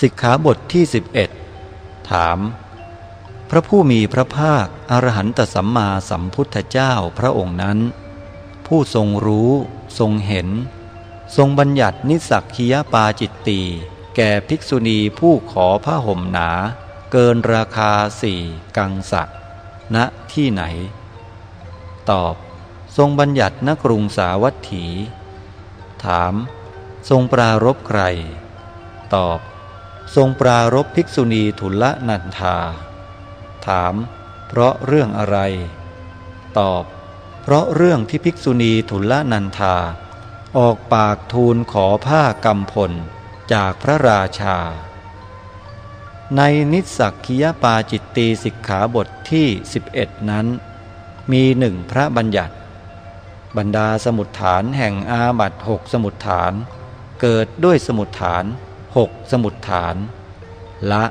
สิกขาบทที่ 11 ถาม พระผู้มีพระภาคอรหันตสัมมาสัมพุทธเจ้าพระองค์นั้น ผู้ทรงรู้ทรงเห็น ทรงบัญญัตินิสักคียปาจิตตีแก่ภิกษุณีผู้ขอผ้าห่มหนา เกินราคาสี่กังสักณที่ไหน ตอบ ทรงบัญญัติณกรุงสาวัตถี ถาม ทรงปรารบใคร ตอบ ทรงปรารบภิกษุณีทุลนันธา ถาม เพราะเรื่องอะไร ตอบ เพราะเรื่องที่ภิกษุณีทุลนันธา ออกปากทูลขอผ้ากำพลจากพระราชา ในนิสักคียปาจิตตีสิกขาบทที่ 11 นั้น มีหนึ่งพระบัญญัติ บรรดาสมุดฐานแห่งอาบัตหกสมุดฐาน เกิดด้วยสมุดฐาน หกสมุดฐาน ละ